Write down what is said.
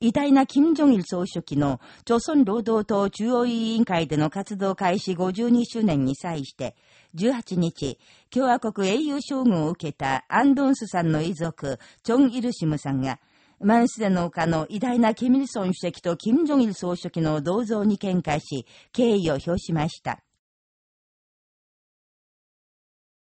偉大な金正日総書記の、朝鮮労働党中央委員会での活動開始52周年に際して、18日、共和国英雄将軍を受けたアンドンスさんの遺族、チョン・イルシムさんが、マンスデの丘の偉大なキミルソン主席と金正日総書記の銅像に見解し、敬意を表しました。